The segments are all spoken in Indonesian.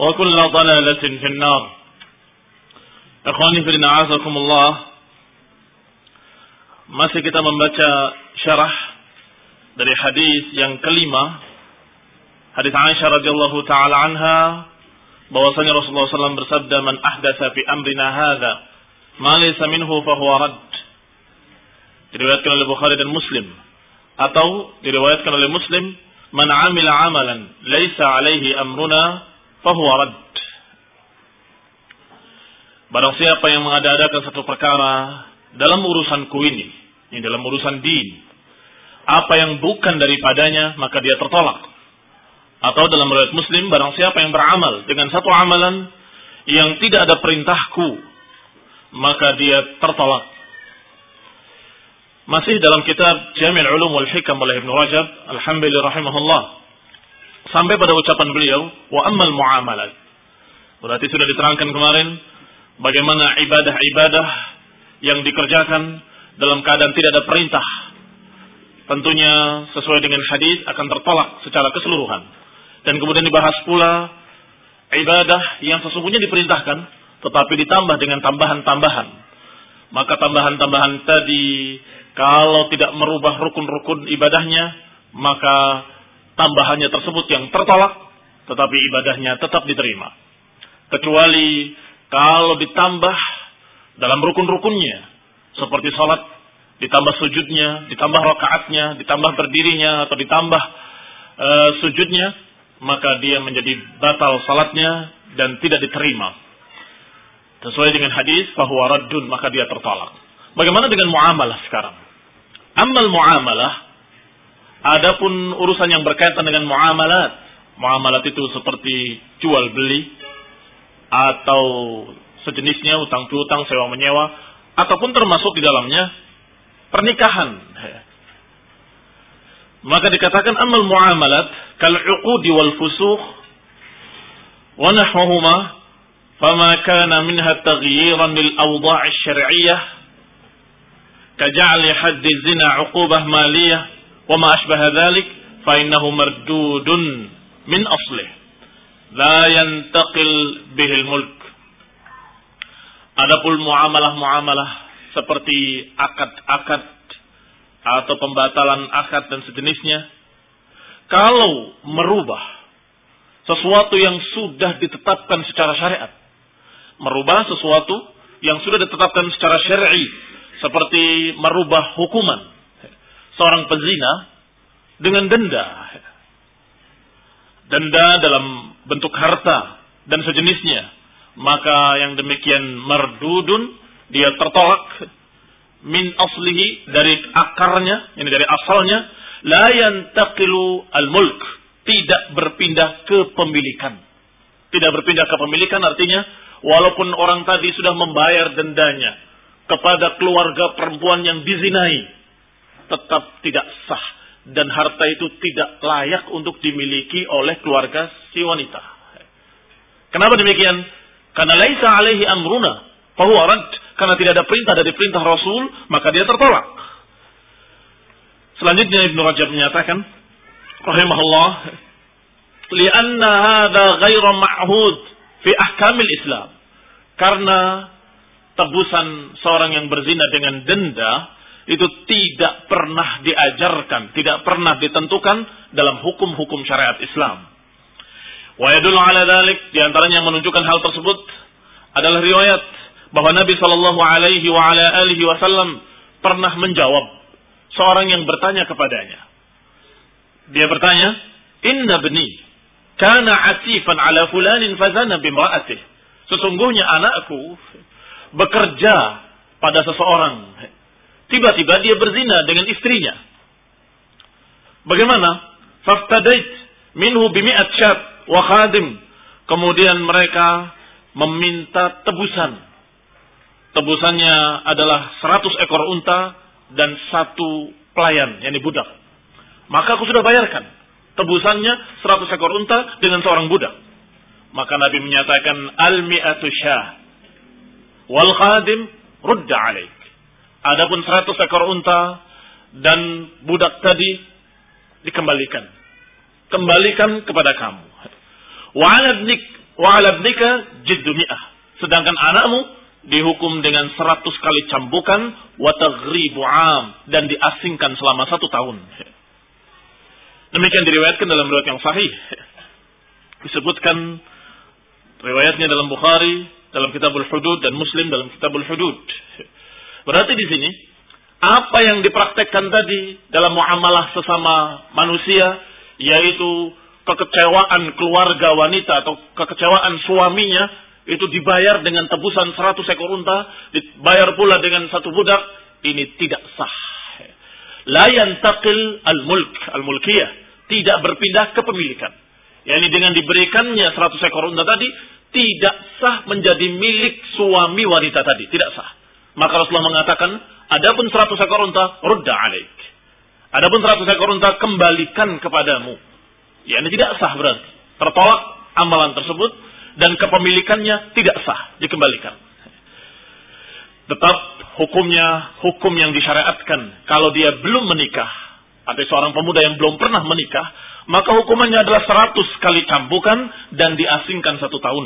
وكل ضلالة في النار Ikhwani fi na'azakumullah Masih kita membaca syarah dari hadis yang kelima Hadis Aisyah radhiyallahu taala anha bahwasanya Rasulullah SAW bersabda man ahdatsa fi amrina hadza ma laysa minhu fa huwa rad diriwayatkan oleh Bukhari dan Muslim atau diriwayatkan oleh Muslim man amila amalan laysa alaihi amruna fa huwa rad Barang siapa yang mengada-adakan satu perkara dalam urusanku ini, ini dalam urusan din, apa yang bukan daripadanya maka dia tertolak. Atau dalam riwayat Muslim, barang siapa yang beramal dengan satu amalan yang tidak ada perintahku, maka dia tertolak. Masih dalam kitab Jamil Ulum wal Hikam oleh Ibn Rajab, Alhamdulillah rahimahullah. Sampai pada ucapan beliau, wa ammal muamalat. Berarti sudah diterangkan kemarin bagaimana ibadah-ibadah yang dikerjakan dalam keadaan tidak ada perintah. Tentunya sesuai dengan hadis akan tertolak secara keseluruhan. Dan kemudian dibahas pula ibadah yang sesungguhnya diperintahkan tetapi ditambah dengan tambahan-tambahan. Maka tambahan-tambahan tadi kalau tidak merubah rukun-rukun ibadahnya, maka tambahannya tersebut yang tertolak tetapi ibadahnya tetap diterima. Kecuali kalau ditambah dalam rukun-rukunnya seperti sholat ditambah sujudnya, ditambah rakaatnya, ditambah berdirinya atau ditambah uh, sujudnya, maka dia menjadi batal salatnya dan tidak diterima. Sesuai dengan hadis bahwa raddun maka dia tertolak. Bagaimana dengan muamalah sekarang? Amal muamalah adapun urusan yang berkaitan dengan muamalat. Muamalat itu seperti jual beli atau sejenisnya utang piutang sewa menyewa ataupun termasuk di dalamnya pernikahan maka dikatakan amal muamalat kal uqudi wal fusukh wa nahwahuma fama kana minha taghyiran lil awda' asy-syar'iyyah kaja'li hadd zina 'uqubah maliyah wa ma ashbaha dhalik fa innahu mardudun min aslih. La yantaqil Adapun muamalah-muamalah seperti akad-akad atau pembatalan akad dan sejenisnya, kalau merubah sesuatu yang sudah ditetapkan secara syariat, merubah sesuatu yang sudah ditetapkan secara syar'i, seperti merubah hukuman seorang pezina dengan denda, denda dalam bentuk harta dan sejenisnya, maka yang demikian merdudun dia tertolak min aslihi dari akarnya, ini dari asalnya, la yantaqilu al-mulk. tidak berpindah ke pemilikan. Tidak berpindah ke pemilikan artinya walaupun orang tadi sudah membayar dendanya kepada keluarga perempuan yang dizinai, tetap tidak sah dan harta itu tidak layak untuk dimiliki oleh keluarga si wanita. Kenapa demikian? Karena laisa alaihi amruna, fahuwa rad. Karena tidak ada perintah dari perintah Rasul, maka dia tertolak. Selanjutnya Ibnu Rajab menyatakan, rahimahullah, lianna hadha ghairu ma'hud fi ahkamil Islam. Karena tebusan seorang yang berzina dengan denda itu tidak pernah diajarkan, tidak pernah ditentukan dalam hukum-hukum syariat Islam. Wa yadullu ala dhalik, di antaranya yang menunjukkan hal tersebut adalah riwayat bahwa Nabi Shallallahu alaihi wa ala alihi wasallam pernah menjawab seorang yang bertanya kepadanya. Dia bertanya, "Inna bni kana atifan ala fulanin fazana bimra'atih." Sesungguhnya anakku bekerja pada seseorang. Tiba-tiba dia berzina dengan istrinya. Bagaimana? Faftadait minhu bimi'at syat wa khadim. Kemudian mereka meminta tebusan. Tebusannya adalah 100 ekor unta dan satu pelayan, yakni budak. Maka aku sudah bayarkan. Tebusannya 100 ekor unta dengan seorang budak. Maka Nabi menyatakan al-mi'atu syah wal khadim rudda alaik. Adapun 100 ekor unta dan budak tadi dikembalikan. Kembalikan kepada kamu. Wa ala ibnika jiddu mi'ah. Sedangkan anakmu dihukum dengan 100 kali cambukan wa dan diasingkan selama satu tahun. Demikian diriwayatkan dalam riwayat yang sahih. Disebutkan riwayatnya dalam Bukhari, dalam Kitabul Hudud dan Muslim dalam Kitabul Hudud. Berarti di sini apa yang dipraktekkan tadi dalam muamalah sesama manusia yaitu kekecewaan keluarga wanita atau kekecewaan suaminya itu dibayar dengan tebusan 100 ekor unta, dibayar pula dengan satu budak, ini tidak sah. La yantaqil al-mulk, al-mulkiyah, tidak berpindah ke pemilikan. Yani dengan diberikannya 100 ekor unta tadi, tidak sah menjadi milik suami wanita tadi, tidak sah. Maka Rasulullah mengatakan, adapun 100 ekor unta, rudda alaik. Adapun 100 ekor unta, kembalikan kepadamu Ya, ini tidak sah berarti. Tertolak amalan tersebut dan kepemilikannya tidak sah dikembalikan. Tetap hukumnya hukum yang disyariatkan kalau dia belum menikah atau seorang pemuda yang belum pernah menikah, maka hukumannya adalah 100 kali cambukan dan diasingkan satu tahun.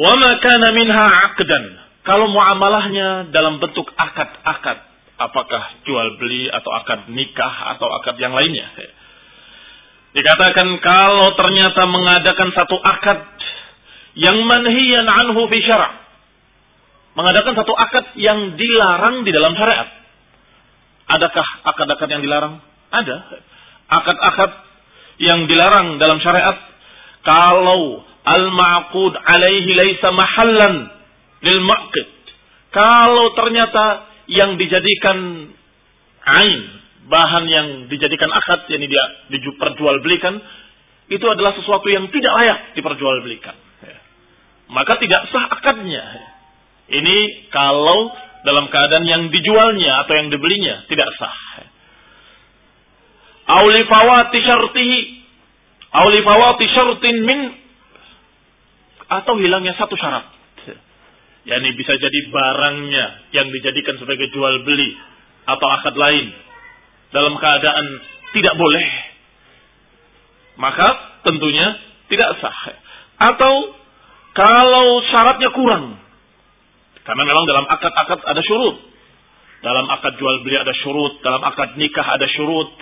Wa kana minha aqdan. Kalau muamalahnya dalam bentuk akad-akad, apakah jual beli atau akad nikah atau akad yang lainnya? Dikatakan kalau ternyata mengadakan satu akad yang manhiyan anhu fi syara' mengadakan satu akad yang dilarang di dalam syariat. Adakah akad-akad yang dilarang? Ada. Akad-akad yang dilarang dalam syariat kalau al-ma'qud alaihi laisa mahallan lil ma'qid. Kalau ternyata yang dijadikan ain bahan yang dijadikan akad, yang dia diperjualbelikan, itu adalah sesuatu yang tidak layak diperjualbelikan. Ya. Maka tidak sah akadnya. Ini kalau dalam keadaan yang dijualnya atau yang dibelinya tidak sah. Aulifawati syartihi. Aulifawati syartin min. Atau hilangnya satu syarat. Ya, ini bisa jadi barangnya yang dijadikan sebagai jual beli atau akad lain dalam keadaan tidak boleh, maka tentunya tidak sah. Atau kalau syaratnya kurang, karena memang dalam akad-akad ada syurut. Dalam akad jual beli ada syurut, dalam akad nikah ada syurut,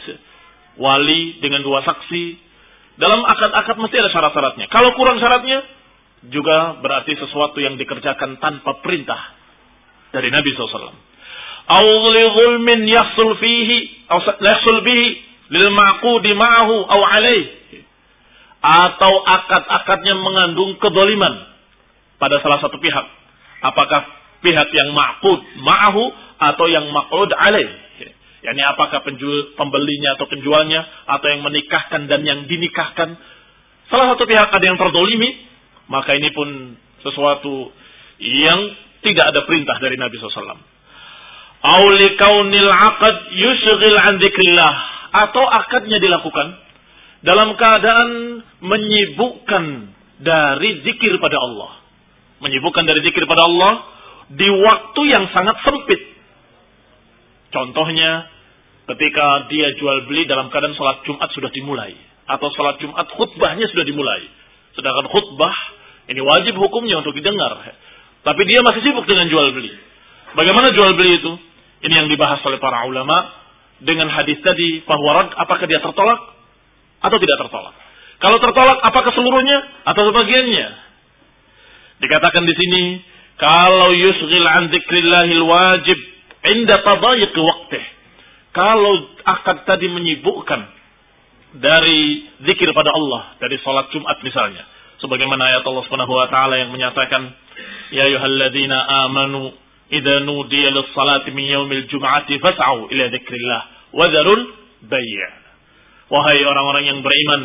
wali dengan dua saksi. Dalam akad-akad mesti ada syarat-syaratnya. Kalau kurang syaratnya, juga berarti sesuatu yang dikerjakan tanpa perintah dari Nabi SAW. Au zulmin yahsul fihi yahsul bihi lil ma'qudi ma'ahu aw alaih atau akad-akadnya mengandung kedoliman pada salah satu pihak. Apakah pihak yang ma'qud ma'ahu atau yang ma'qud alaih. Yani apakah penjual, pembelinya atau penjualnya atau yang menikahkan dan yang dinikahkan. Salah satu pihak ada yang terdolimi, maka ini pun sesuatu yang tidak ada perintah dari Nabi SAW. Auli kaunil akad yusghil an dzikrillah atau akadnya dilakukan dalam keadaan menyibukkan dari zikir pada Allah. Menyibukkan dari zikir pada Allah di waktu yang sangat sempit. Contohnya ketika dia jual beli dalam keadaan sholat Jumat sudah dimulai. Atau sholat Jumat khutbahnya sudah dimulai. Sedangkan khutbah ini wajib hukumnya untuk didengar. Tapi dia masih sibuk dengan jual beli. Bagaimana jual beli itu? Ini yang dibahas oleh para ulama dengan hadis tadi bahwa rad apakah dia tertolak atau tidak tertolak. Kalau tertolak apakah seluruhnya atau sebagiannya? Dikatakan di sini kalau yusghil an dzikrillahil wajib inda tadayiq waqtih. Kalau akad tadi menyibukkan dari zikir pada Allah, dari salat Jumat misalnya. Sebagaimana ayat Allah Subhanahu wa taala yang menyatakan, "Ya ayyuhalladzina amanu idza nudiya lis-salati min yaumil jum'ati fas'au ila dzikrillah wa dzarul bai'." Wahai orang-orang yang beriman,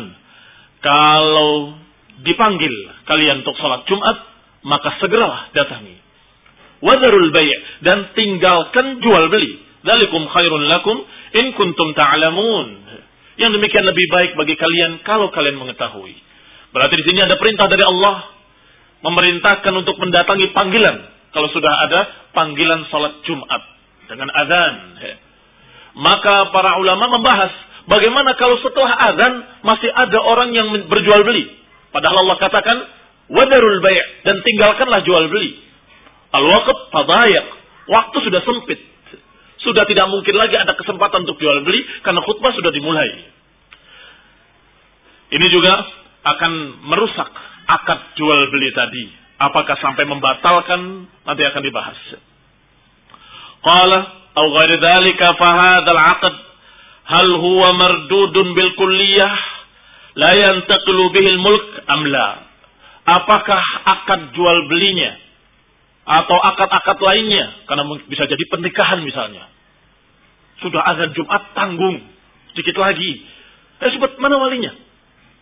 kalau dipanggil kalian untuk salat Jumat, maka segeralah datangi. Wadharul bai' dan tinggalkan jual beli. Dalikum khairun lakum in kuntum ta'lamun. Yang demikian lebih baik bagi kalian kalau kalian mengetahui. Berarti di sini ada perintah dari Allah memerintahkan untuk mendatangi panggilan kalau sudah ada panggilan salat Jumat dengan azan. Maka para ulama membahas bagaimana kalau setelah azan masih ada orang yang berjual beli. Padahal Allah katakan wadarul bay' dan tinggalkanlah jual beli. Al-waqt tadayak. Waktu sudah sempit. Sudah tidak mungkin lagi ada kesempatan untuk jual beli karena khutbah sudah dimulai. Ini juga akan merusak akad jual beli tadi. Apakah sampai membatalkan nanti akan dibahas. Qala au ghairi dzalika fa hadzal 'aqd hal huwa mardudun bil kulliyah la yantaqilu bihi al mulk am la? Apakah akad jual belinya atau akad-akad lainnya karena bisa jadi pernikahan misalnya. Sudah azan Jumat tanggung sedikit lagi. Eh sebut mana walinya?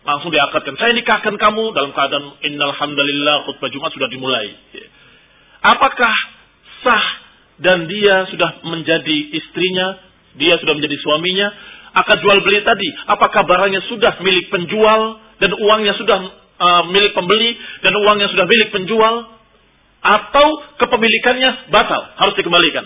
Langsung diakadkan. Saya nikahkan kamu dalam keadaan innal hamdalillah khutbah Jumat sudah dimulai. Apakah sah dan dia sudah menjadi istrinya, dia sudah menjadi suaminya, akad jual beli tadi, apakah barangnya sudah milik penjual dan uangnya sudah uh, milik pembeli dan uangnya sudah milik penjual atau kepemilikannya batal, harus dikembalikan.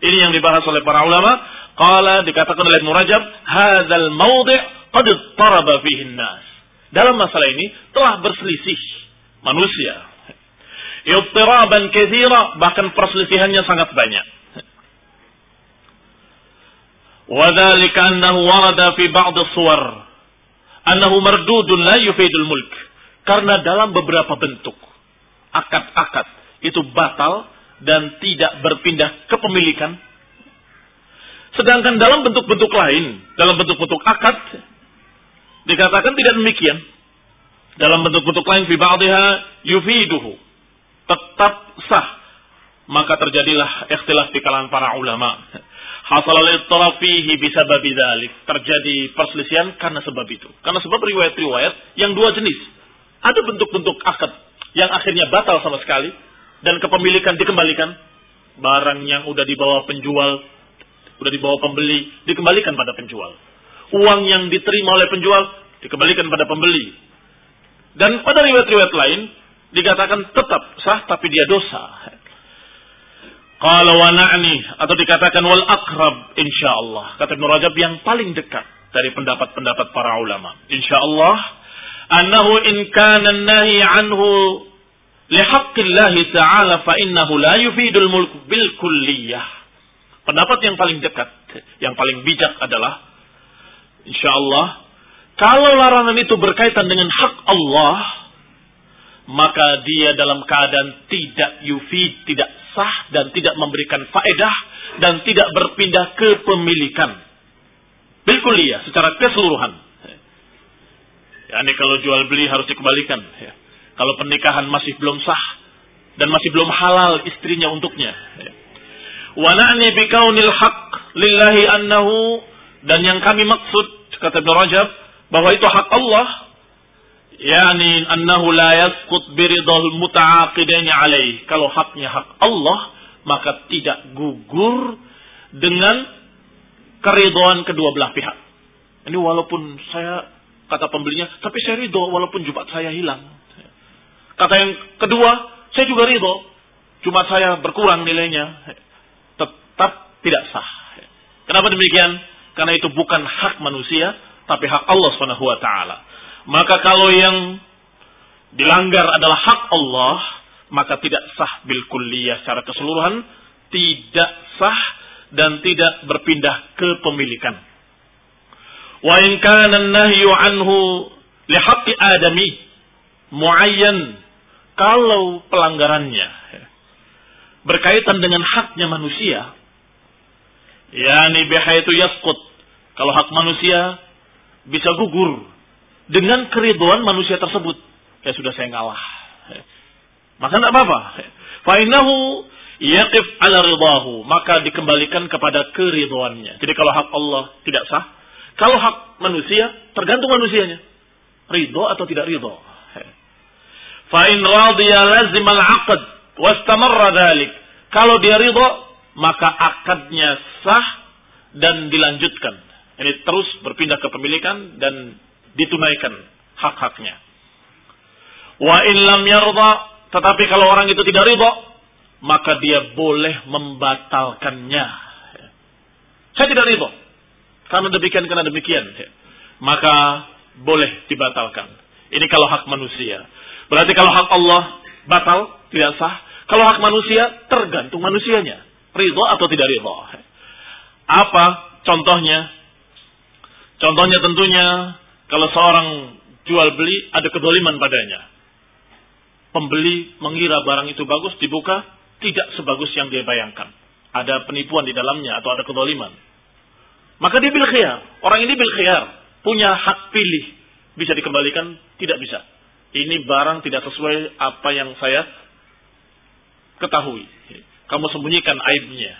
Ini yang dibahas oleh para ulama. Qala dikatakan oleh Ibnu Rajab, hadzal mawdi' qad taraba fihi nas Dalam masalah ini telah berselisih manusia. Ittiraban katsira, bahkan perselisihannya sangat banyak. وذلك أنه ورد في بعض الصور أنه مردود لا يفيد الملك karena dalam beberapa bentuk akad-akad itu batal dan tidak berpindah kepemilikan sedangkan dalam bentuk-bentuk lain dalam bentuk-bentuk akad dikatakan tidak demikian dalam bentuk-bentuk lain fi ba'dihha yufiduhu tetap sah maka terjadilah ikhtilaf di kalangan para ulama Hasal al fihi bisababi dzalik. Terjadi perselisihan karena sebab itu. Karena sebab riwayat-riwayat yang dua jenis. Ada bentuk-bentuk akad yang akhirnya batal sama sekali dan kepemilikan dikembalikan. Barang yang udah dibawa penjual, udah dibawa pembeli, dikembalikan pada penjual. Uang yang diterima oleh penjual dikembalikan pada pembeli. Dan pada riwayat-riwayat lain dikatakan tetap sah tapi dia dosa. Qala wa na'ni atau dikatakan wal akrab insyaallah. Kata Ibnu Rajab yang paling dekat dari pendapat-pendapat para ulama. Insyaallah annahu in kana nahi anhu lihaqqillahi ta'ala fa innahu la yufidul mulk bil kulliyah. Pendapat yang paling dekat, yang paling bijak adalah insyaallah kalau larangan itu berkaitan dengan hak Allah, maka dia dalam keadaan tidak yufid, tidak sah dan tidak memberikan faedah dan tidak berpindah ke pemilikan. Bilkuliah secara keseluruhan. Ya, ini kalau jual beli harus dikembalikan. Ya. Kalau pernikahan masih belum sah dan masih belum halal istrinya untuknya. Ya. Wa na'ni bikaunil haq lillahi annahu dan yang kami maksud kata Ibn Rajab bahwa itu hak Allah yani annahu la yasqut biridhal muta'aqidaini alaih kalau haknya hak Allah maka tidak gugur dengan keridhaan kedua belah pihak. Ini walaupun saya kata pembelinya tapi saya ridho walaupun jumat saya hilang. Kata yang kedua saya juga ridho. Jumat saya berkurang nilainya. Tetap tidak sah. Kenapa demikian karena itu bukan hak manusia, tapi hak Allah taala. Maka kalau yang dilanggar adalah hak Allah, maka tidak sah bil kulliyah secara keseluruhan, tidak sah dan tidak berpindah ke pemilikan. Wa in kana nahyu anhu li haqqi adami muayyan kalau pelanggarannya berkaitan dengan haknya manusia Yani bihaitu yaskut. Kalau hak manusia bisa gugur dengan keriduan manusia tersebut. Ya sudah saya ngalah. Maka tidak apa-apa. Fa'inahu yaqif ala ridahu. Maka dikembalikan kepada keriduannya. Jadi kalau hak Allah tidak sah. Kalau hak manusia tergantung manusianya. Ridho atau tidak ridho. Fa'in radiya lazim al-aqad. Wastamarra dhalik. Kalau dia ridho maka akadnya sah dan dilanjutkan. Ini terus berpindah ke pemilikan dan ditunaikan hak-haknya. Wa in lam yarda, tetapi kalau orang itu tidak ridha, maka dia boleh membatalkannya. Saya tidak ridha. Karena demikian, karena demikian. Maka boleh dibatalkan. Ini kalau hak manusia. Berarti kalau hak Allah batal, tidak sah. Kalau hak manusia, tergantung manusianya ridho atau tidak ridho. Apa contohnya? Contohnya tentunya kalau seorang jual beli ada kedoliman padanya. Pembeli mengira barang itu bagus dibuka tidak sebagus yang dia bayangkan. Ada penipuan di dalamnya atau ada kedoliman. Maka dia bil khiyar. Orang ini bil khiyar. Punya hak pilih. Bisa dikembalikan? Tidak bisa. Ini barang tidak sesuai apa yang saya ketahui kamu sembunyikan aibnya.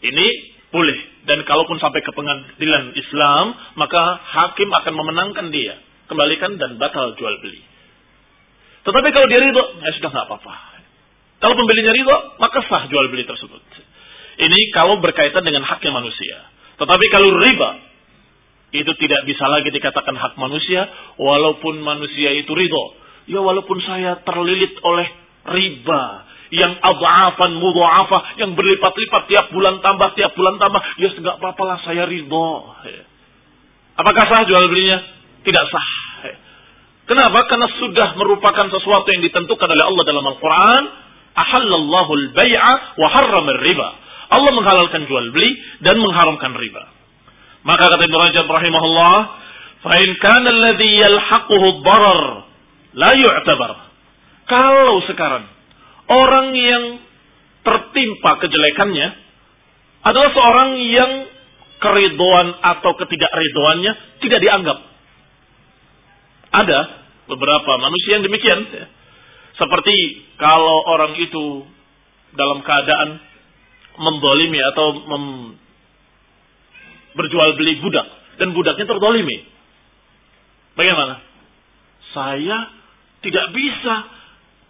Ini boleh. Dan kalaupun sampai ke pengadilan Islam, maka hakim akan memenangkan dia. Kembalikan dan batal jual beli. Tetapi kalau dia ridho, ya sudah nggak apa-apa. Kalau pembelinya ridho, maka sah jual beli tersebut. Ini kalau berkaitan dengan haknya manusia. Tetapi kalau riba, itu tidak bisa lagi dikatakan hak manusia, walaupun manusia itu ridho. Ya walaupun saya terlilit oleh riba, yang adhafan mudha'afah yang berlipat-lipat tiap bulan tambah tiap bulan tambah. Ya enggak apa-apa lah saya ridho. Apakah sah jual belinya? Tidak sah. Kenapa? Karena sudah merupakan sesuatu yang ditentukan oleh Allah dalam Al-Qur'an. Ahallallahu al-bai'a wa riba Allah menghalalkan jual beli dan mengharamkan riba. Maka kata Ibnu Rajab rahimahullah fa in kana alladhi yalhaquhu ad-darar la yu'tabar. Kalau sekarang orang yang tertimpa kejelekannya adalah seorang yang keridoan atau ketidakridoannya tidak dianggap. Ada beberapa manusia yang demikian. Seperti kalau orang itu dalam keadaan mendolimi atau mem berjual beli budak dan budaknya terdolimi. Bagaimana? Saya tidak bisa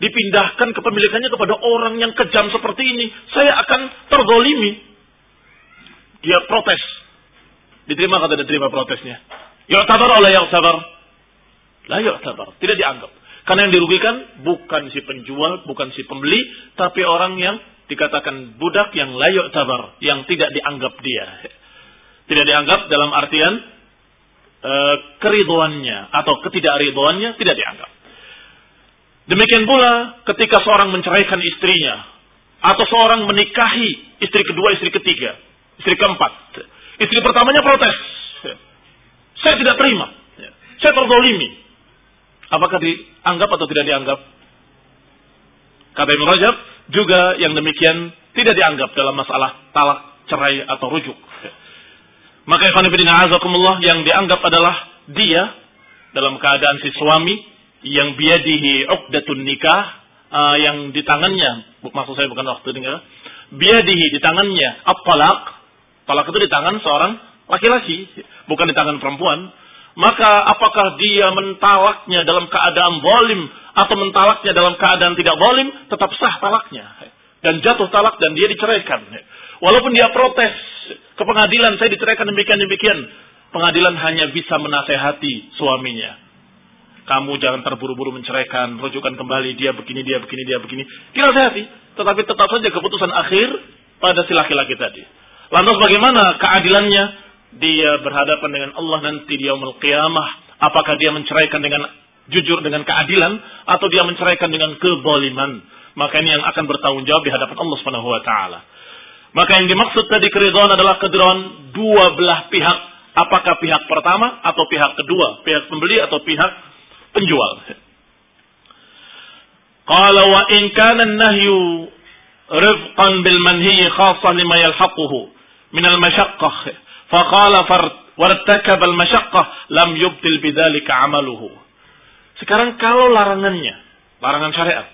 dipindahkan kepemilikannya kepada orang yang kejam seperti ini, saya akan terdolimi. Dia protes. Diterima kata diterima protesnya. Ya sabar oleh yang sabar. Lah ya sabar. Tidak dianggap. Karena yang dirugikan bukan si penjual, bukan si pembeli, tapi orang yang dikatakan budak yang layak sabar, yang tidak dianggap dia. Tidak dianggap dalam artian e, keriduannya atau ketidakriduannya tidak dianggap. Demikian pula ketika seorang menceraikan istrinya atau seorang menikahi istri kedua, istri ketiga, istri keempat. Istri pertamanya protes. Saya tidak terima. Saya terdolimi. Apakah dianggap atau tidak dianggap? Kata Ibn Rajab, juga yang demikian tidak dianggap dalam masalah talak, cerai atau rujuk. Maka yang dianggap adalah dia dalam keadaan si suami yang biadihi uqdatun nikah uh, yang di tangannya maksud saya bukan waktu dengar biadihi di tangannya at-talaq, talak itu di tangan seorang laki-laki, bukan di tangan perempuan. Maka apakah dia mentalaknya dalam keadaan zalim atau mentalaknya dalam keadaan tidak zalim, tetap sah talaknya. Dan jatuh talak dan dia diceraikan. Walaupun dia protes ke pengadilan, saya diceraikan demikian-demikian. Pengadilan hanya bisa menasehati suaminya. Kamu jangan terburu-buru menceraikan, rujukan kembali, dia begini, dia begini, dia begini. Dinasehati. Tetapi tetap saja keputusan akhir pada si laki-laki tadi. Lantas bagaimana keadilannya? Dia berhadapan dengan Allah nanti di yaumul qiyamah. Apakah dia menceraikan dengan jujur dengan keadilan atau dia menceraikan dengan keboliman? Maka ini yang akan bertanggung jawab di hadapan Allah Subhanahu wa taala. Maka yang dimaksud tadi keridhaan adalah keridhaan dua belah pihak. Apakah pihak pertama atau pihak kedua, pihak pembeli atau pihak penjual. Qala wa in kana an-nahyu rifqan bil manhi khasan lima yalhaquhu min al-masyaqqah faqala wartakab al-masyaqqah lam yubtil bidzalika amaluhu. Sekarang kalau larangannya, larangan syariat,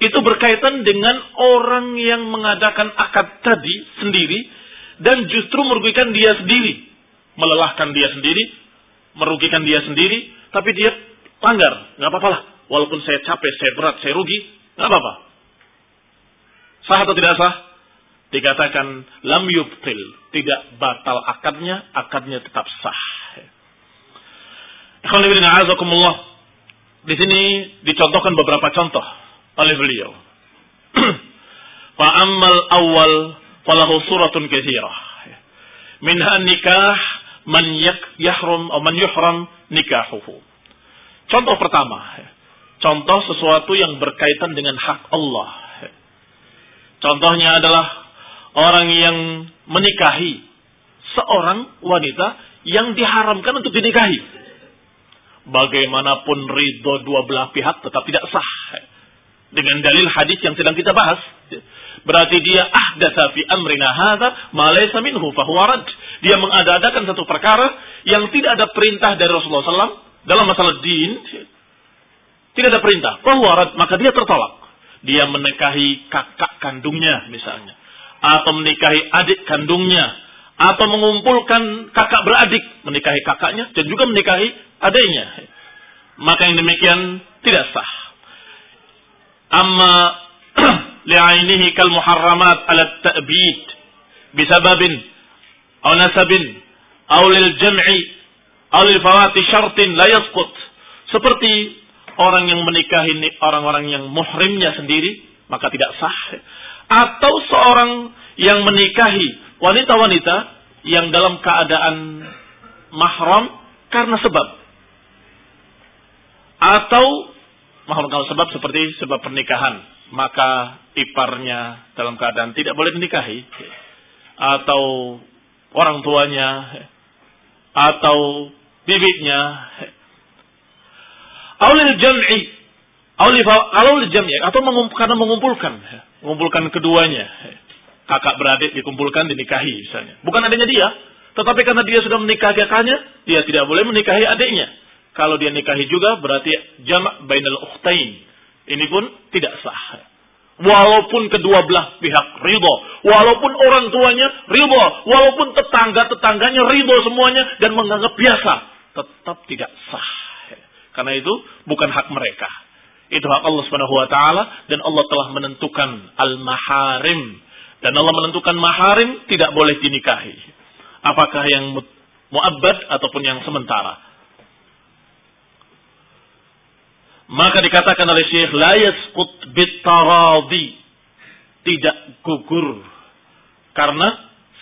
itu berkaitan dengan orang yang mengadakan akad tadi sendiri dan justru merugikan dia sendiri, melelahkan dia sendiri, merugikan dia sendiri, tapi dia langgar, nggak apa-apa lah. Walaupun saya capek, saya berat, saya rugi, nggak apa-apa. Sah atau tidak sah? dikatakan lam yubtil, tidak batal akadnya, akadnya tetap sah. Di sini dicontohkan beberapa contoh oleh beliau. Fa'ammal awal falahu suratun kathirah. Minha nikah man yahrum atau man yuhram nikahuhu. Contoh pertama, contoh sesuatu yang berkaitan dengan hak Allah. Contohnya adalah orang yang menikahi seorang wanita yang diharamkan untuk dinikahi. Bagaimanapun ridho dua belah pihak tetap tidak sah. Dengan dalil hadis yang sedang kita bahas. Berarti dia ahdatha fi amrina hadha ma laysa minhu fahuwa Dia mengadakan satu perkara yang tidak ada perintah dari Rasulullah SAW dalam masalah din. Tidak ada perintah. Fahuwa Maka dia tertolak. Dia menikahi kakak kandungnya misalnya atau menikahi adik kandungnya atau mengumpulkan kakak beradik menikahi kakaknya dan juga menikahi adiknya maka yang demikian tidak sah amma li'ainihi kal muharramat ala ta'bid bisababin aw nasabin aw lil jam'i aw lil fawati syartin la yasqut seperti orang yang menikahi orang-orang yang muhrimnya sendiri maka tidak sah. Atau seorang yang menikahi wanita-wanita yang dalam keadaan mahram karena sebab. Atau mahram kalau sebab seperti sebab pernikahan maka iparnya dalam keadaan tidak boleh menikahi atau orang tuanya atau bibitnya aulil jam'i kalau jamnya atau mengumpul, karena mengumpulkan, mengumpulkan keduanya, kakak beradik dikumpulkan dinikahi misalnya. Bukan adanya dia, tetapi karena dia sudah menikahi kakaknya, dia tidak boleh menikahi adiknya. Kalau dia nikahi juga berarti jamak bainal ukhtain. Ini pun tidak sah. Walaupun kedua belah pihak ridho. Walaupun orang tuanya ridho. Walaupun tetangga-tetangganya ridho semuanya. Dan menganggap biasa. Tetap tidak sah. Karena itu bukan hak mereka. Itu hak Allah Subhanahu wa taala dan Allah telah menentukan al-maharim. Dan Allah menentukan maharim tidak boleh dinikahi. Apakah yang muabbad ataupun yang sementara. Maka dikatakan oleh Syekh la yasqut bitaradi. Tidak gugur karena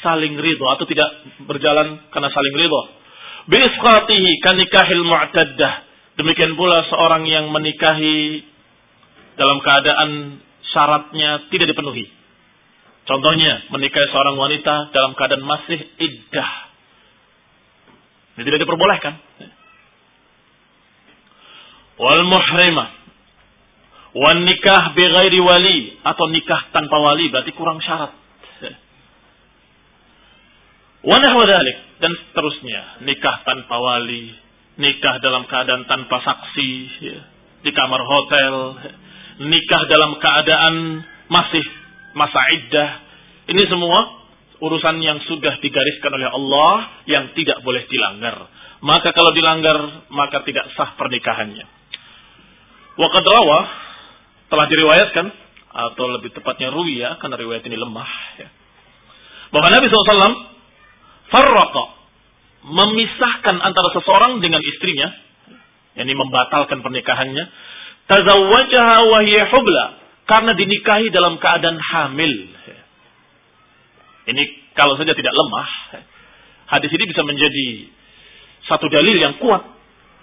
saling ridho atau tidak berjalan karena saling ridho. Bi isqatihi kanikahil mu'taddah Demikian pula seorang yang menikahi dalam keadaan syaratnya tidak dipenuhi. Contohnya, menikahi seorang wanita dalam keadaan masih iddah. Ini tidak diperbolehkan. Wal muhrimah. Wan nikah bi ghairi wali. Atau nikah tanpa wali. Berarti kurang syarat. Wa nahwa Dan seterusnya. Nikah tanpa wali nikah dalam keadaan tanpa saksi ya, di kamar hotel, nikah dalam keadaan masih masa iddah. Ini semua urusan yang sudah digariskan oleh Allah yang tidak boleh dilanggar. Maka kalau dilanggar, maka tidak sah pernikahannya. Waqad rawa telah diriwayatkan atau lebih tepatnya ruya karena riwayat ini lemah ya. Bahwa Nabi SAW farraqa memisahkan antara seseorang dengan istrinya, yakni membatalkan pernikahannya, tazawwajaha wa hiya hubla karena dinikahi dalam keadaan hamil. Ini kalau saja tidak lemah, hadis ini bisa menjadi satu dalil yang kuat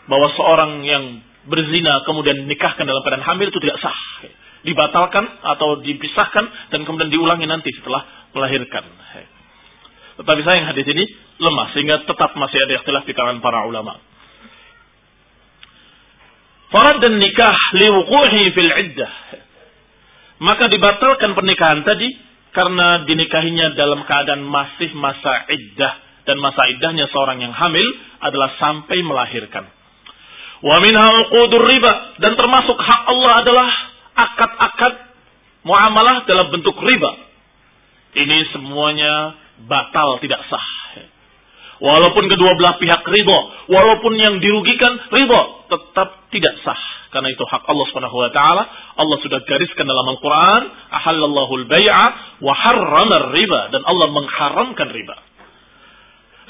bahwa seorang yang berzina kemudian nikahkan dalam keadaan hamil itu tidak sah. Dibatalkan atau dipisahkan dan kemudian diulangi nanti setelah melahirkan. Tetapi sayang hadis ini lemah sehingga tetap masih ada ikhtilaf di kalangan para ulama. Farad dan nikah liwuquhi fil iddah. Maka dibatalkan pernikahan tadi karena dinikahinya dalam keadaan masih masa iddah dan masa iddahnya seorang yang hamil adalah sampai melahirkan. Wa minha uqudur riba dan termasuk hak Allah adalah akad-akad muamalah dalam bentuk riba. Ini semuanya batal tidak sah. Walaupun kedua belah pihak ridho, walaupun yang dirugikan ridho, tetap tidak sah. Karena itu hak Allah Subhanahu wa taala. Allah sudah gariskan dalam Al-Qur'an, ahallallahu al-bai'a wa harrama riba dan Allah mengharamkan riba.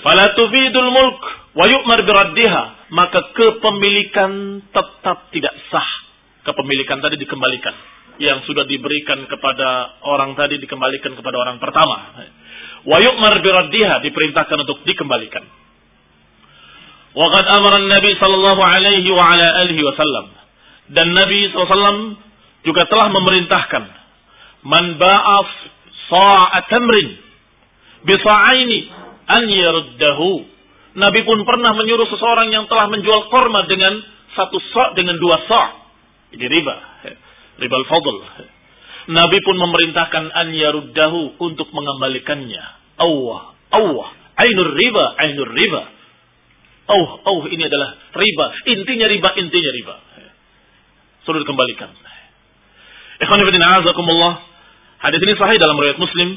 Fala tufidul mulk wa yu'mar biraddiha, maka kepemilikan tetap tidak sah. Kepemilikan tadi dikembalikan. Yang sudah diberikan kepada orang tadi dikembalikan kepada orang pertama. Wa yu'mar biraddiha diperintahkan untuk dikembalikan. Wa qad amara Nabi sallallahu alaihi wa ala alihi wasallam. Dan Nabi SAW juga telah memerintahkan man ba'af sa'a tamrin bi sa'aini an yaruddahu. Nabi pun pernah menyuruh seseorang yang telah menjual korma dengan satu sok dengan dua sok. Ini riba. Riba al-fadl. Nabi pun memerintahkan an yaruddahu untuk mengembalikannya. Allah, Allah. Ainur riba, ainur riba. Oh, oh ini adalah riba. Intinya riba, intinya riba. Sudah dikembalikan. Ikhwan ibn Hadis ini sahih dalam riwayat Muslim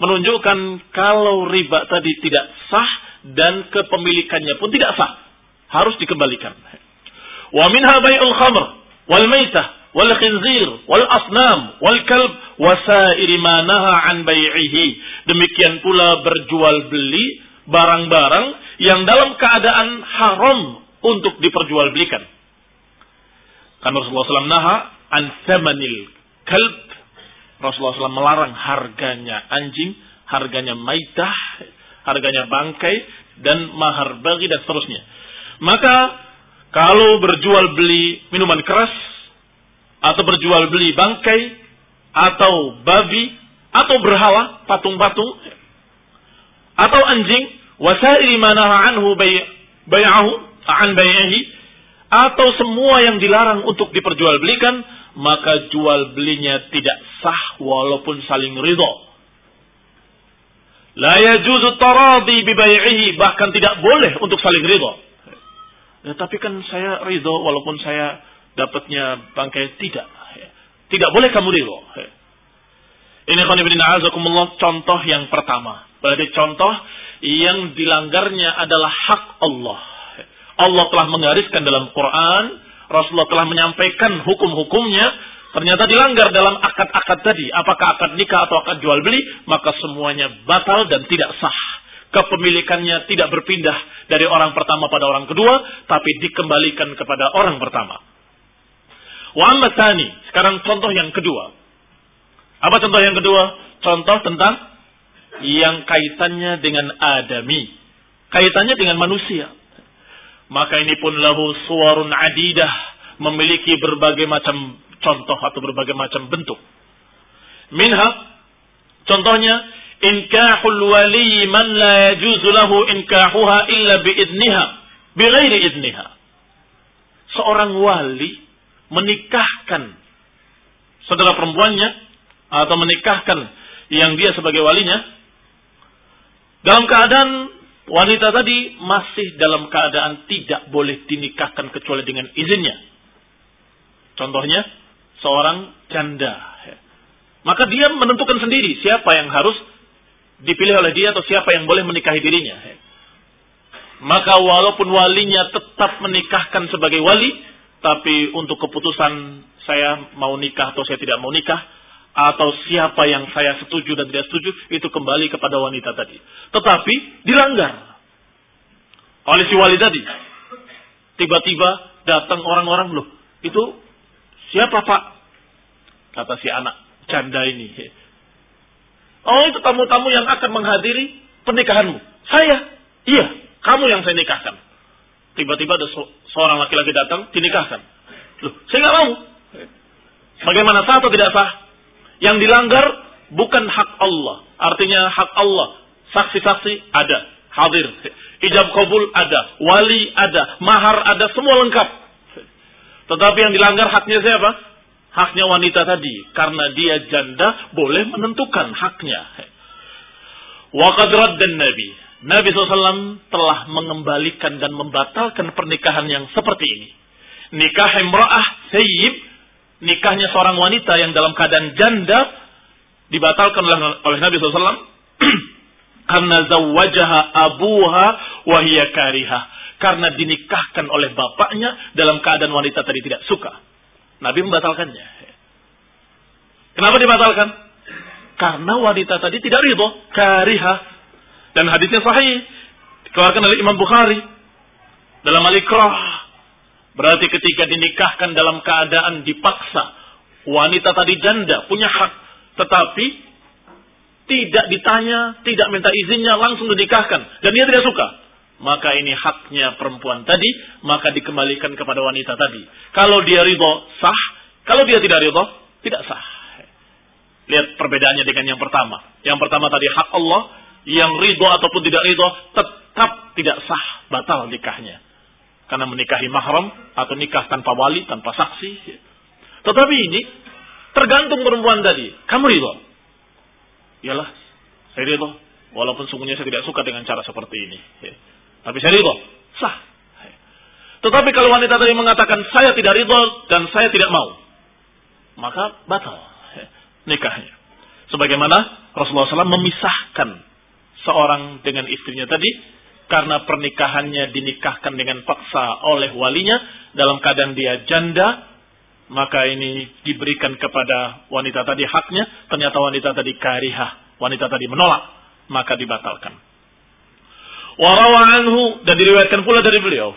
menunjukkan kalau riba tadi tidak sah dan kepemilikannya pun tidak sah. Harus dikembalikan. Wa minha bai'ul khamr wal maitah wal khinzir wal asnam wal kalb wa ma naha an bai'ihi. Demikian pula berjual beli barang-barang yang dalam keadaan haram untuk diperjualbelikan. Kan Rasulullah SAW naha an thamanil kalb Rasulullah SAW melarang harganya anjing, harganya maitah, harganya bangkai, dan mahar bagi dan seterusnya. Maka kalau berjual beli minuman keras, atau berjual beli bangkai, atau babi, atau berhala, patung-patung, atau anjing, wasairi manaha anhu bay'ahu, an bay'ihi, atau semua yang dilarang untuk diperjualbelikan, maka jual belinya tidak sah walaupun saling ridho. La yajuzu taradi bibai'ihi bahkan tidak boleh untuk saling ridho. Ya, tapi kan saya ridho walaupun saya dapatnya bangkai tidak. Tidak boleh kamu ridho. Ini khonibina azakumullah contoh yang pertama. Berarti contoh yang dilanggarnya adalah hak Allah. Allah telah menggariskan dalam Quran Rasulullah telah menyampaikan hukum-hukumnya, ternyata dilanggar dalam akad-akad tadi. Apakah akad nikah atau akad jual beli, maka semuanya batal dan tidak sah. Kepemilikannya tidak berpindah dari orang pertama pada orang kedua, tapi dikembalikan kepada orang pertama. Wa sekarang contoh yang kedua. Apa contoh yang kedua? Contoh tentang yang kaitannya dengan adami. Kaitannya dengan manusia maka ini pun lahu suwarun adidah memiliki berbagai macam contoh atau berbagai macam bentuk. Minha contohnya inkahul wali man la yajuzu lahu inkahuha illa biidniha bighairi idniha. Seorang wali menikahkan saudara perempuannya atau menikahkan yang dia sebagai walinya dalam keadaan wanita tadi masih dalam keadaan tidak boleh dinikahkan kecuali dengan izinnya. Contohnya, seorang janda. Maka dia menentukan sendiri siapa yang harus dipilih oleh dia atau siapa yang boleh menikahi dirinya. Maka walaupun walinya tetap menikahkan sebagai wali, tapi untuk keputusan saya mau nikah atau saya tidak mau nikah, atau siapa yang saya setuju dan tidak setuju, itu kembali kepada wanita tadi. Tetapi dilanggar oleh si wali tadi. Tiba-tiba datang orang-orang loh, itu siapa pak? Kata si anak janda ini. Oh itu tamu-tamu yang akan menghadiri pernikahanmu. Saya, iya, kamu yang saya nikahkan. Tiba-tiba ada seorang laki-laki datang, dinikahkan. Loh, saya nggak mau. Bagaimana sah atau tidak sah? Yang dilanggar bukan hak Allah. Artinya hak Allah. Saksi-saksi ada, hadir. Ijab kabul ada, wali ada, mahar ada, semua lengkap. Tetapi yang dilanggar haknya siapa? Haknya wanita tadi. Karena dia janda, boleh menentukan haknya. Waqad dan Nabi. Nabi SAW telah mengembalikan dan membatalkan pernikahan yang seperti ini. Nikah imra'ah sayyib, nikahnya seorang wanita yang dalam keadaan janda, dibatalkan oleh, Nabi SAW. Karena zawajaha abuha wahiyya kariha. Karena dinikahkan oleh bapaknya dalam keadaan wanita tadi tidak suka. Nabi membatalkannya. Kenapa dibatalkan? Karena wanita tadi tidak ridho, kariha. Dan hadisnya sahih. Dikeluarkan oleh Imam Bukhari. Dalam al-ikrah. Berarti ketika dinikahkan dalam keadaan dipaksa. Wanita tadi janda, punya hak. Tetapi tidak ditanya, tidak minta izinnya, langsung dinikahkan. Dan dia tidak suka maka ini haknya perempuan tadi, maka dikembalikan kepada wanita tadi. Kalau dia ridho, sah. Kalau dia tidak ridho, tidak sah. Lihat perbedaannya dengan yang pertama. Yang pertama tadi hak Allah, yang ridho ataupun tidak ridho, tetap tidak sah, batal nikahnya. Karena menikahi mahram atau nikah tanpa wali, tanpa saksi. Tetapi ini tergantung perempuan tadi. Kamu ridho? Iyalah, saya ridho. Walaupun sungguhnya saya tidak suka dengan cara seperti ini. Tapi saya ridho. Sah. Tetapi kalau wanita tadi mengatakan saya tidak ridho dan saya tidak mau. Maka batal nikahnya. Sebagaimana Rasulullah SAW memisahkan seorang dengan istrinya tadi karena pernikahannya dinikahkan dengan paksa oleh walinya dalam keadaan dia janda maka ini diberikan kepada wanita tadi haknya ternyata wanita tadi karihah wanita tadi menolak maka dibatalkan Warawa anhu dan diriwayatkan pula dari beliau.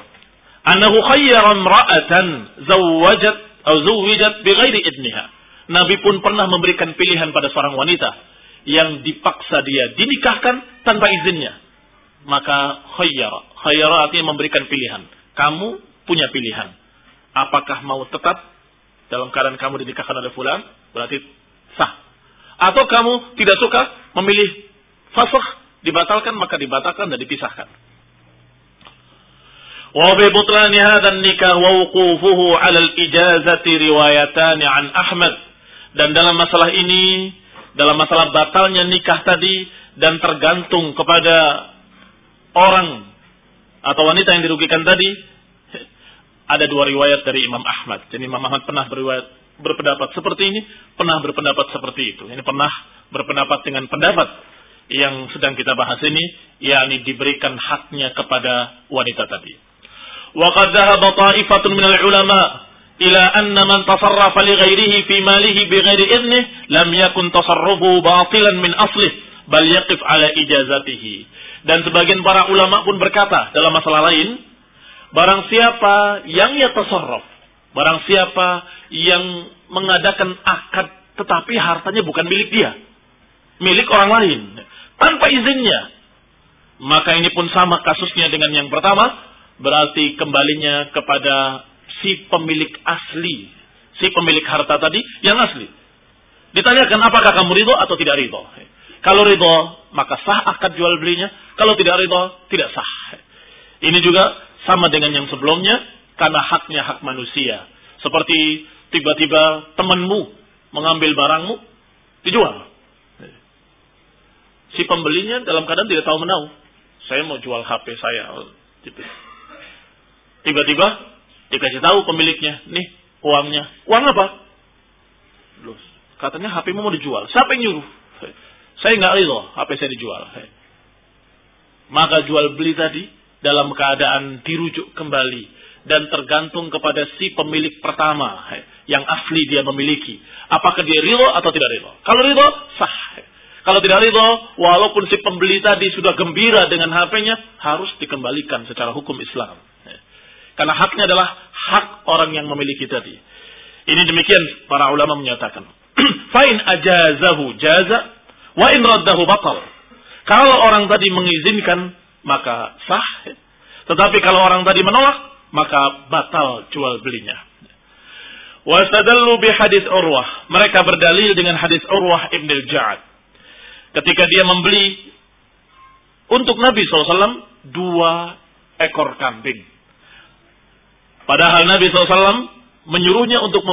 Anahu khayyara imra'atan zawwajat atau zawwijat bighairi idniha. Nabi pun pernah memberikan pilihan pada seorang wanita yang dipaksa dia dinikahkan tanpa izinnya. Maka khayyara. Khayyara artinya memberikan pilihan. Kamu punya pilihan. Apakah mau tetap dalam keadaan kamu dinikahkan oleh fulan? Berarti sah. Atau kamu tidak suka memilih fasakh dibatalkan maka dibatalkan dan dipisahkan. Wa bi butlani hadzal nikah wa wuqufuhu 'ala al-ijazati riwayatan 'an Ahmad. Dan dalam masalah ini, dalam masalah batalnya nikah tadi dan tergantung kepada orang atau wanita yang dirugikan tadi, ada dua riwayat dari Imam Ahmad. Jadi Imam Ahmad pernah berriwayat berpendapat seperti ini, pernah berpendapat seperti itu. Ini pernah berpendapat dengan pendapat yang sedang kita bahas ini yakni diberikan haknya kepada wanita tadi. Wa qad dhahaba ta'ifatun min al-ulama ila anna man tasarrafa li ghairihi fi malihi bighairi idnih lam yakun tasarrufu batilan min aslih bal yaqif ala ijazatihi. Dan sebagian para ulama pun berkata dalam masalah lain, barang siapa yang ya tasarruf, barang siapa yang mengadakan akad tetapi hartanya bukan milik dia, milik orang lain tanpa izinnya. Maka ini pun sama kasusnya dengan yang pertama, berarti kembalinya kepada si pemilik asli, si pemilik harta tadi yang asli. Ditanyakan apakah kamu ridho atau tidak ridho. Kalau ridho, maka sah akad jual belinya. Kalau tidak ridho, tidak sah. Ini juga sama dengan yang sebelumnya, karena haknya hak manusia. Seperti tiba-tiba temanmu mengambil barangmu, dijual si pembelinya dalam keadaan tidak tahu menau. Saya mau jual HP saya. Gitu. Tiba-tiba dikasih tahu pemiliknya, nih uangnya. Uang apa? Katanya HP mau dijual. Siapa yang nyuruh? Saya nggak ridho HP saya dijual. Maka jual beli tadi dalam keadaan dirujuk kembali dan tergantung kepada si pemilik pertama yang asli dia memiliki. Apakah dia ridho atau tidak ridho? Kalau ridho, sah. Kalau tidak ridho, walaupun si pembeli tadi sudah gembira dengan HP-nya, harus dikembalikan secara hukum Islam. Karena haknya adalah hak orang yang memiliki tadi. Ini demikian para ulama menyatakan. Fa'in ajazahu jaza, wa in raddahu batal. Kalau orang tadi mengizinkan, maka sah. Tetapi kalau orang tadi menolak, maka batal jual belinya. Wastadallu bi hadis Urwah. Mereka berdalil dengan hadis Urwah ibn al-Ja'ad ketika dia membeli untuk Nabi SAW dua ekor kambing. Padahal Nabi SAW menyuruhnya untuk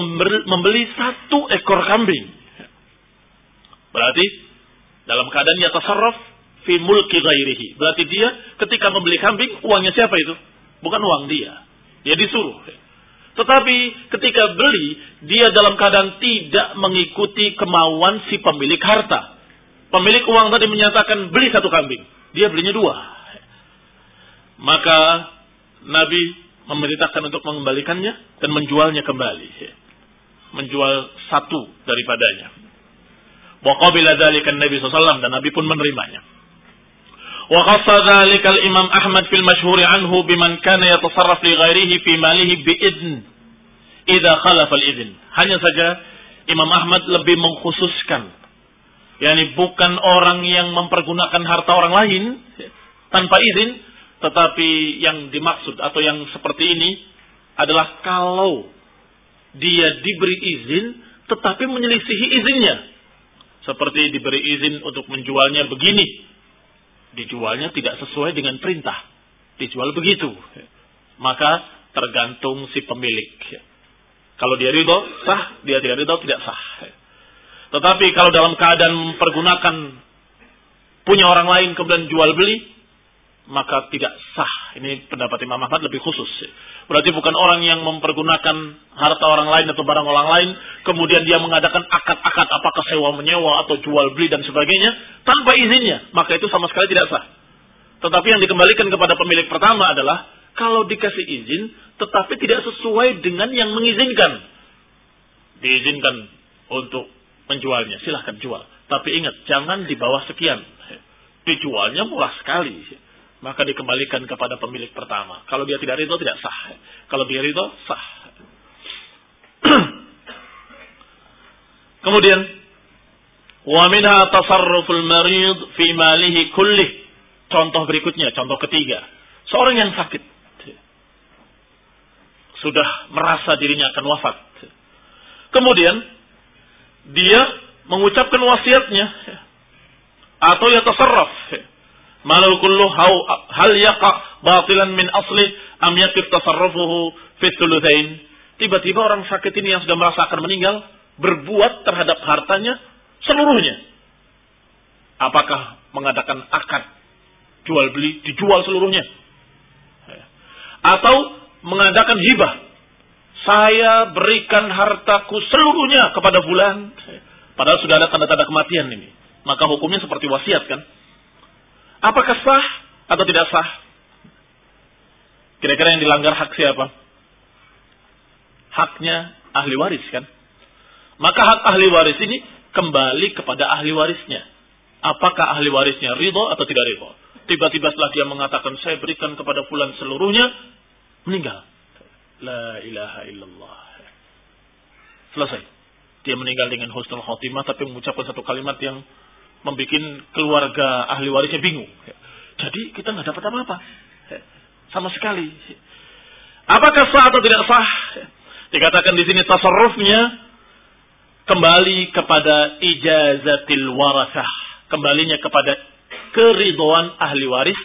membeli satu ekor kambing. Berarti dalam keadaan ia tasarruf fi mulki ghairihi. Berarti dia ketika membeli kambing uangnya siapa itu? Bukan uang dia. Dia disuruh. Tetapi ketika beli dia dalam keadaan tidak mengikuti kemauan si pemilik harta. Pemilik uang tadi menyatakan beli satu kambing. Dia belinya dua. Maka Nabi memerintahkan untuk mengembalikannya dan menjualnya kembali. Menjual satu daripadanya. Wa qabila Nabi SAW dan Nabi pun menerimanya. Wa dzalika al-Imam Ahmad fil masyhur anhu biman kana yatasarraf li ghairihi fi malihi bi idn idza khalafa al-idn. Hanya saja Imam Ahmad lebih mengkhususkan yakni bukan orang yang mempergunakan harta orang lain tanpa izin, tetapi yang dimaksud atau yang seperti ini adalah kalau dia diberi izin tetapi menyelisihi izinnya. Seperti diberi izin untuk menjualnya begini. Dijualnya tidak sesuai dengan perintah. Dijual begitu. Maka tergantung si pemilik. Kalau dia ridho, sah. Dia tidak ridho, tidak sah. Tetapi kalau dalam keadaan mempergunakan punya orang lain kemudian jual beli, maka tidak sah. Ini pendapat Imam Ahmad lebih khusus. Berarti bukan orang yang mempergunakan harta orang lain atau barang orang lain, kemudian dia mengadakan akad-akad apakah sewa menyewa atau jual beli dan sebagainya tanpa izinnya, maka itu sama sekali tidak sah. Tetapi yang dikembalikan kepada pemilik pertama adalah kalau dikasih izin, tetapi tidak sesuai dengan yang mengizinkan. Diizinkan untuk menjualnya, silahkan jual. Tapi ingat, jangan di bawah sekian. Dijualnya murah sekali. Maka dikembalikan kepada pemilik pertama. Kalau dia tidak ridho, tidak sah. Kalau dia ridho, sah. Kemudian, wa minha tasarruful marid fi malihi kullih. Contoh berikutnya, contoh ketiga. Seorang yang sakit. Sudah merasa dirinya akan wafat. Kemudian, dia mengucapkan wasiatnya atau ya tasarraf malal kullu hal yaqa batilan min asli am yakif tasarrufuhu fi thuluthain tiba-tiba orang sakit ini yang sudah merasa akan meninggal berbuat terhadap hartanya seluruhnya apakah mengadakan akad jual beli dijual seluruhnya atau mengadakan hibah saya berikan hartaku seluruhnya kepada bulan. Padahal sudah ada tanda-tanda kematian ini. Maka hukumnya seperti wasiat kan? Apakah sah atau tidak sah? Kira-kira yang dilanggar hak siapa? Haknya ahli waris kan? Maka hak ahli waris ini kembali kepada ahli warisnya. Apakah ahli warisnya ridho atau tidak ridho? Tiba-tiba setelah dia mengatakan saya berikan kepada fulan seluruhnya, meninggal. La ilaha illallah. Selesai. Dia meninggal dengan husnul khotimah tapi mengucapkan satu kalimat yang membuat keluarga ahli warisnya bingung. Jadi kita nggak dapat apa-apa. Sama sekali. Apakah sah atau tidak sah? Dikatakan di sini tasarrufnya kembali kepada ijazatil warasah. Kembalinya kepada keridoan ahli waris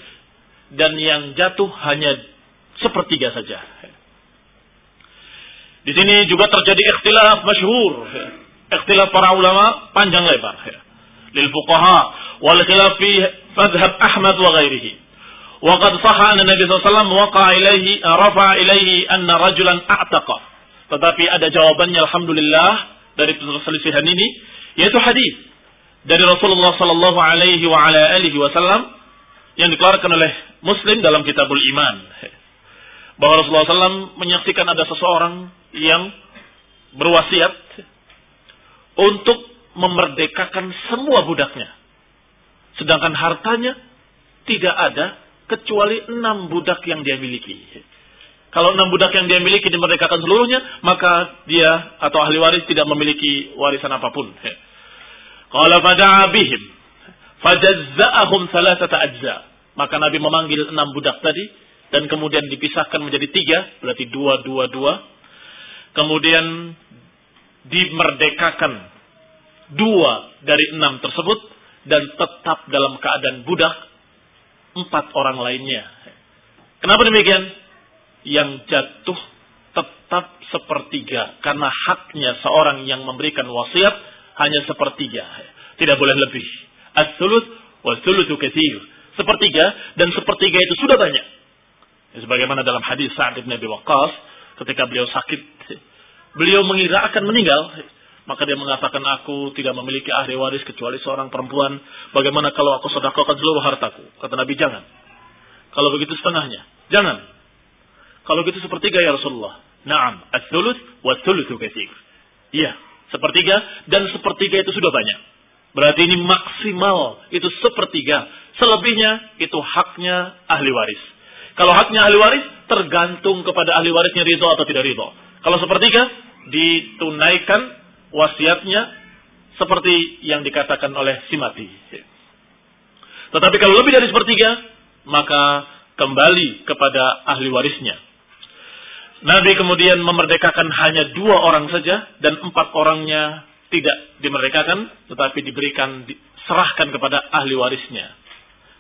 dan yang jatuh hanya sepertiga saja. Di sini juga terjadi ikhtilaf masyhur. Ikhtilaf para ulama panjang lebar. Lil fuqaha wal fi madhhab Ahmad wa ghairihi. Wa qad sahha anna Nabi sallallahu waqa ilaihi rafa ilaihi anna rajulan a'taqa. Tetapi ada jawabannya alhamdulillah dari perselisihan ini yaitu hadis dari Rasulullah sallallahu alaihi wa ala alihi wasallam yang dikeluarkan oleh Muslim dalam Kitabul Iman bahwa Rasulullah SAW menyaksikan ada seseorang yang berwasiat untuk memerdekakan semua budaknya. Sedangkan hartanya tidak ada kecuali enam budak yang dia miliki. Kalau enam budak yang dia miliki dimerdekakan seluruhnya, maka dia atau ahli waris tidak memiliki warisan apa pun. Kalau pada bihim, fajazza'ahum salasata ajza. Maka Nabi memanggil enam budak tadi dan kemudian dipisahkan menjadi tiga, berarti dua, dua, dua. Kemudian dimerdekakan dua dari enam tersebut dan tetap dalam keadaan budak empat orang lainnya. Kenapa demikian? yang jatuh tetap sepertiga karena haknya seorang yang memberikan wasiat hanya sepertiga. Tidak boleh lebih. As-sulus katsir. Sepertiga dan sepertiga itu sudah banyak. Ya, sebagaimana dalam hadis Sa'ad bin Abi Waqqas ketika beliau sakit beliau mengira akan meninggal maka dia mengatakan aku tidak memiliki ahli waris kecuali seorang perempuan bagaimana kalau aku sedekahkan seluruh hartaku kata Nabi jangan kalau begitu setengahnya jangan kalau gitu sepertiga ya Rasulullah. Naam, as-sulus wa sulusu katsir. Iya, sepertiga dan sepertiga itu sudah banyak. Berarti ini maksimal itu sepertiga. Selebihnya itu haknya ahli waris. Kalau haknya ahli waris tergantung kepada ahli warisnya ridho atau tidak ridho. Kalau sepertiga ditunaikan wasiatnya seperti yang dikatakan oleh si mati. Tetapi kalau lebih dari sepertiga, maka kembali kepada ahli warisnya. Nabi kemudian memerdekakan hanya dua orang saja dan empat orangnya tidak dimerdekakan tetapi diberikan diserahkan kepada ahli warisnya.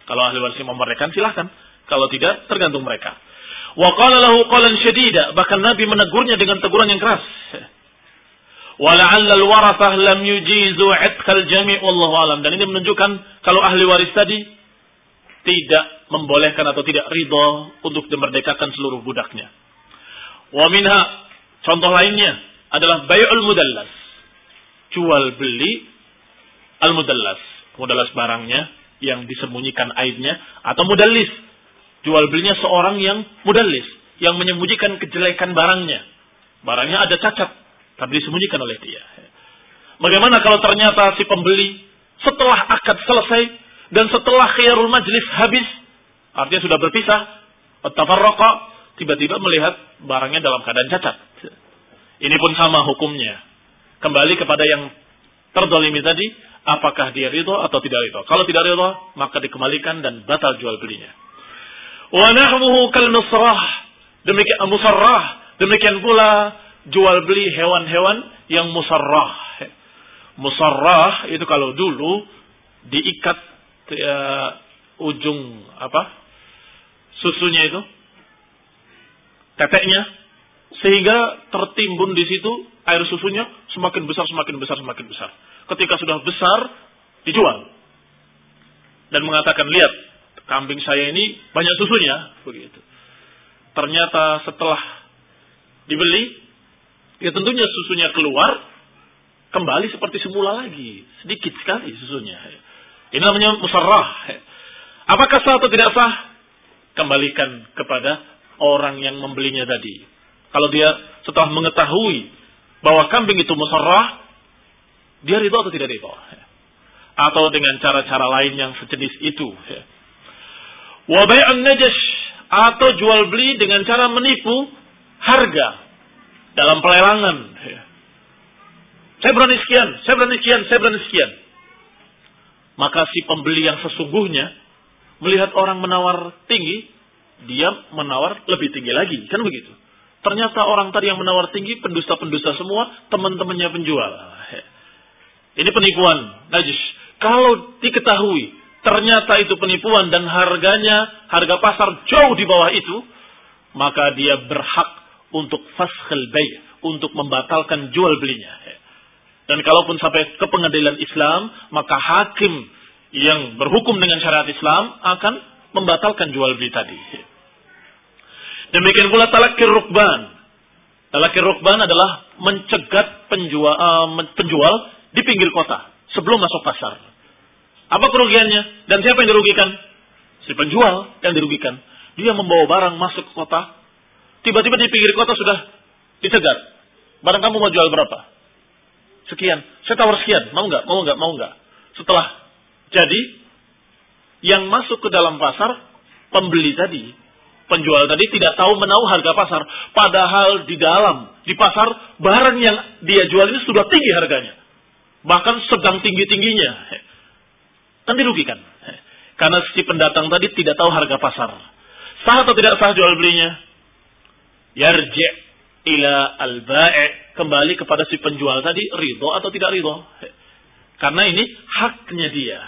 Kalau ahli warisnya memerdekakan silahkan. Kalau tidak tergantung mereka. Wa qala lahu qalan syadida bahkan Nabi menegurnya dengan teguran yang keras. Wa la'alla al-warathah lam yujizu 'itqal jami' wallahu alam dan ini menunjukkan kalau ahli waris tadi tidak membolehkan atau tidak ridho untuk dimerdekakan seluruh budaknya. Wa minha contoh lainnya adalah bay'ul mudallas. Jual beli al mudallas. Mudallas barangnya yang disembunyikan aibnya atau mudallis. Jual belinya seorang yang mudallis, yang menyembunyikan kejelekan barangnya. Barangnya ada cacat, tapi disembunyikan oleh dia. Bagaimana kalau ternyata si pembeli setelah akad selesai dan setelah khiyarul majlis habis, artinya sudah berpisah, tafarraqa, tiba-tiba melihat barangnya dalam keadaan cacat. Ini pun sama hukumnya. Kembali kepada yang terdolimi tadi, apakah dia ridho atau tidak ridho. Kalau tidak ridho, maka dikembalikan dan batal jual belinya. Wa nahmuhu kal. Demikian musarrah. Demikian pula jual beli hewan-hewan yang musarrah. Musarrah itu kalau dulu diikat ya, ujung apa susunya itu teteknya sehingga tertimbun di situ air susunya semakin besar semakin besar semakin besar. Ketika sudah besar dijual dan mengatakan lihat kambing saya ini banyak susunya begitu. Ternyata setelah dibeli ya tentunya susunya keluar kembali seperti semula lagi sedikit sekali susunya. Ini namanya musarrah. Apakah sah atau tidak sah? Kembalikan kepada orang yang membelinya tadi. Kalau dia setelah mengetahui bahwa kambing itu musarrah, dia ridho atau tidak ridho? Atau dengan cara-cara lain yang sejenis itu. Wabay'an najash atau jual beli dengan cara menipu harga dalam pelelangan. Saya berani sekian, saya berani sekian, saya berani sekian. Maka si pembeli yang sesungguhnya melihat orang menawar tinggi, dia menawar lebih tinggi lagi, kan begitu. Ternyata orang tadi yang menawar tinggi pendusta-pendusta semua teman-temannya penjual. Ini penipuan, najis. Kalau diketahui ternyata itu penipuan dan harganya harga pasar jauh di bawah itu, maka dia berhak untuk faskhil bay, untuk membatalkan jual belinya. Dan kalaupun sampai ke pengadilan Islam, maka hakim yang berhukum dengan syariat Islam akan membatalkan jual beli tadi. Demikian pula talakir rukban. Talakir rukban adalah mencegat penjual, uh, penjual di pinggir kota sebelum masuk pasar. Apa kerugiannya? Dan siapa yang dirugikan? Si penjual yang dirugikan. Dia membawa barang masuk kota. Tiba-tiba di pinggir kota sudah dicegat. Barang kamu mau jual berapa? Sekian. Saya tawar sekian. Mau nggak? Mau nggak? Mau nggak? Setelah jadi, yang masuk ke dalam pasar, pembeli tadi, penjual tadi tidak tahu menahu harga pasar. Padahal di dalam, di pasar, barang yang dia jual ini sudah tinggi harganya. Bahkan sedang tinggi-tingginya. Kan dirugikan. Karena si pendatang tadi tidak tahu harga pasar. Sah atau tidak sah jual belinya? Yarji' ila al-ba'i' kembali kepada si penjual tadi ridho atau tidak ridho. Karena ini haknya dia.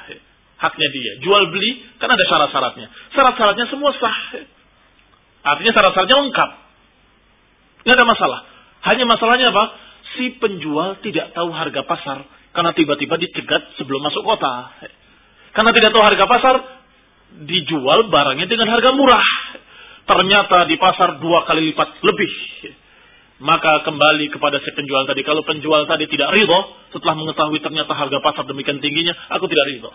Haknya dia. Jual beli kan ada syarat-syaratnya. Syarat-syaratnya semua sah. Artinya syarat-syaratnya lengkap. Nggak ada masalah. Hanya masalahnya apa? Si penjual tidak tahu harga pasar. Karena tiba-tiba dicegat sebelum masuk kota. Karena tidak tahu harga pasar, dijual barangnya dengan harga murah. Ternyata di pasar dua kali lipat lebih. Maka kembali kepada si penjual tadi. Kalau penjual tadi tidak ridho, setelah mengetahui ternyata harga pasar demikian tingginya, aku tidak ridho.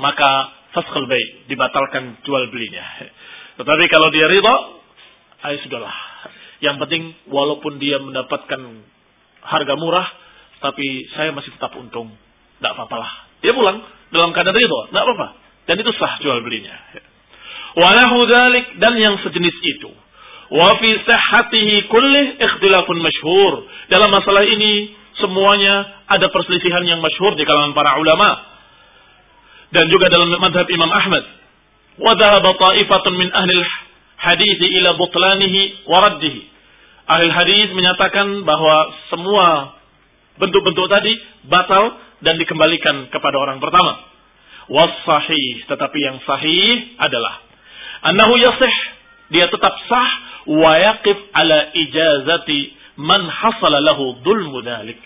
Maka faskhul bay, dibatalkan jual belinya. Tetapi kalau dia ridho, ayo sudahlah. Yang penting walaupun dia mendapatkan harga murah, tapi saya masih tetap untung. Tidak apa-apalah. Dia pulang dalam keadaan ridho, tidak apa-apa. Dan itu sah jual belinya. Walahu dan yang sejenis itu Wa fi sihhatihi kullih ikhtilafun masyhur. Dalam masalah ini semuanya ada perselisihan yang masyhur di kalangan para ulama. Dan juga dalam madhab Imam Ahmad. Wa dhahaba ta'ifatun min ahli hadis ila butlanihi wa raddihi. Ahli hadis menyatakan bahwa semua bentuk-bentuk tadi batal dan dikembalikan kepada orang pertama. Was sahih, tetapi yang sahih adalah annahu yasih, dia tetap sah wa yaqif ala ijazati man hasala lahu dhulmu dhalik.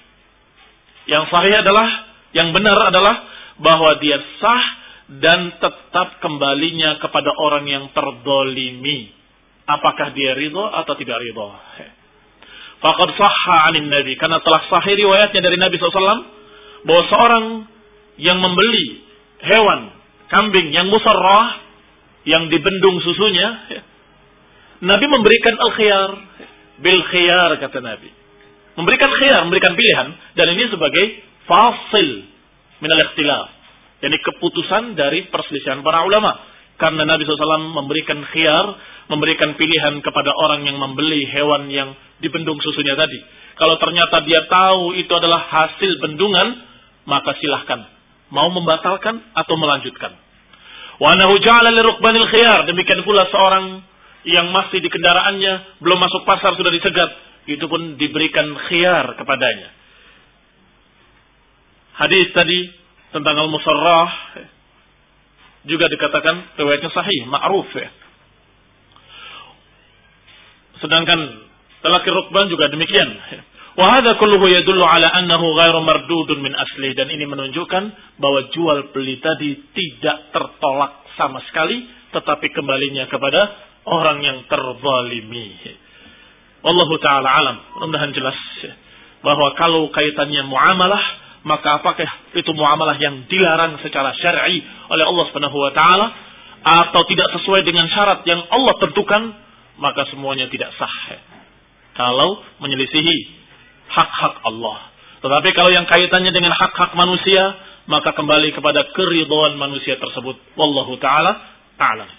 Yang sahih adalah, yang benar adalah bahwa dia sah dan tetap kembalinya kepada orang yang terdolimi. Apakah dia ridho atau tidak ridho. Faqad sahha anin Nabi. Karena telah sahih riwayatnya dari Nabi SAW. Bahwa seorang yang membeli hewan, kambing yang musarrah, yang dibendung susunya, Nabi memberikan al-khiyar. Bil khiyar kata Nabi. Memberikan khiyar, memberikan pilihan. Dan ini sebagai fasil minal ikhtilaf. Jadi keputusan dari perselisihan para ulama. Karena Nabi SAW memberikan khiyar, memberikan pilihan kepada orang yang membeli hewan yang dibendung susunya tadi. Kalau ternyata dia tahu itu adalah hasil bendungan, maka silahkan. Mau membatalkan atau melanjutkan. Wa nahu ja'ala lirukbanil khiyar. Demikian pula seorang yang masih di kendaraannya, belum masuk pasar sudah dicegat, itu pun diberikan khiar kepadanya. Hadis tadi tentang al-musarrah juga dikatakan riwayatnya sahih, ma'ruf ya. Sedangkan talaki rukban juga demikian. Wa hadza kulluhu yadullu ala annahu ghairu mardudun min asli dan ini menunjukkan bahwa jual beli tadi tidak tertolak sama sekali tetapi kembalinya kepada orang yang terzalimi. Wallahu taala alam. Mudah-mudahan jelas bahwa kalau kaitannya muamalah maka apakah itu muamalah yang dilarang secara syar'i oleh Allah Subhanahu wa taala atau tidak sesuai dengan syarat yang Allah tentukan maka semuanya tidak sah. Kalau menyelisihi hak-hak Allah. Tetapi kalau yang kaitannya dengan hak-hak manusia maka kembali kepada keridhaan manusia tersebut. Wallahu taala a'lam.